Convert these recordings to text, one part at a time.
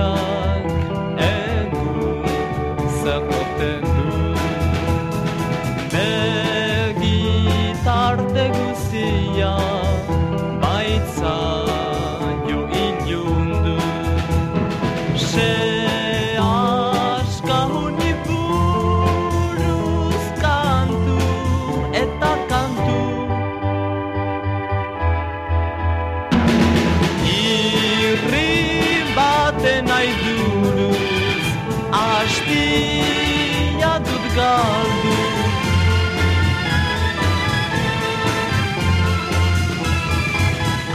Zuriak edu zakoten du Begitarte guzia Se aska honi kantu eta kantu. Irri bate nahi duruz Aztia dut galdu.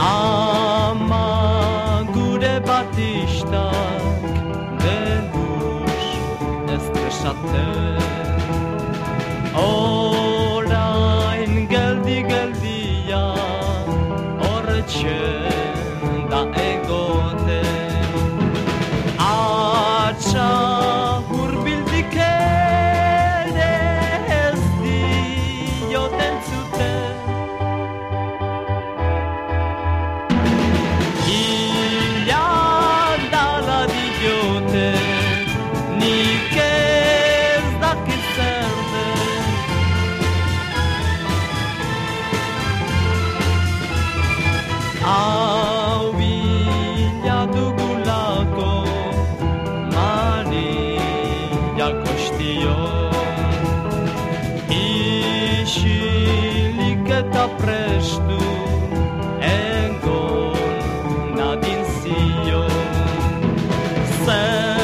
Ama gure batistak Behus ez desate Orain geldi geldia Horretxe Jeśli geta presztu Engon na din Sion Sen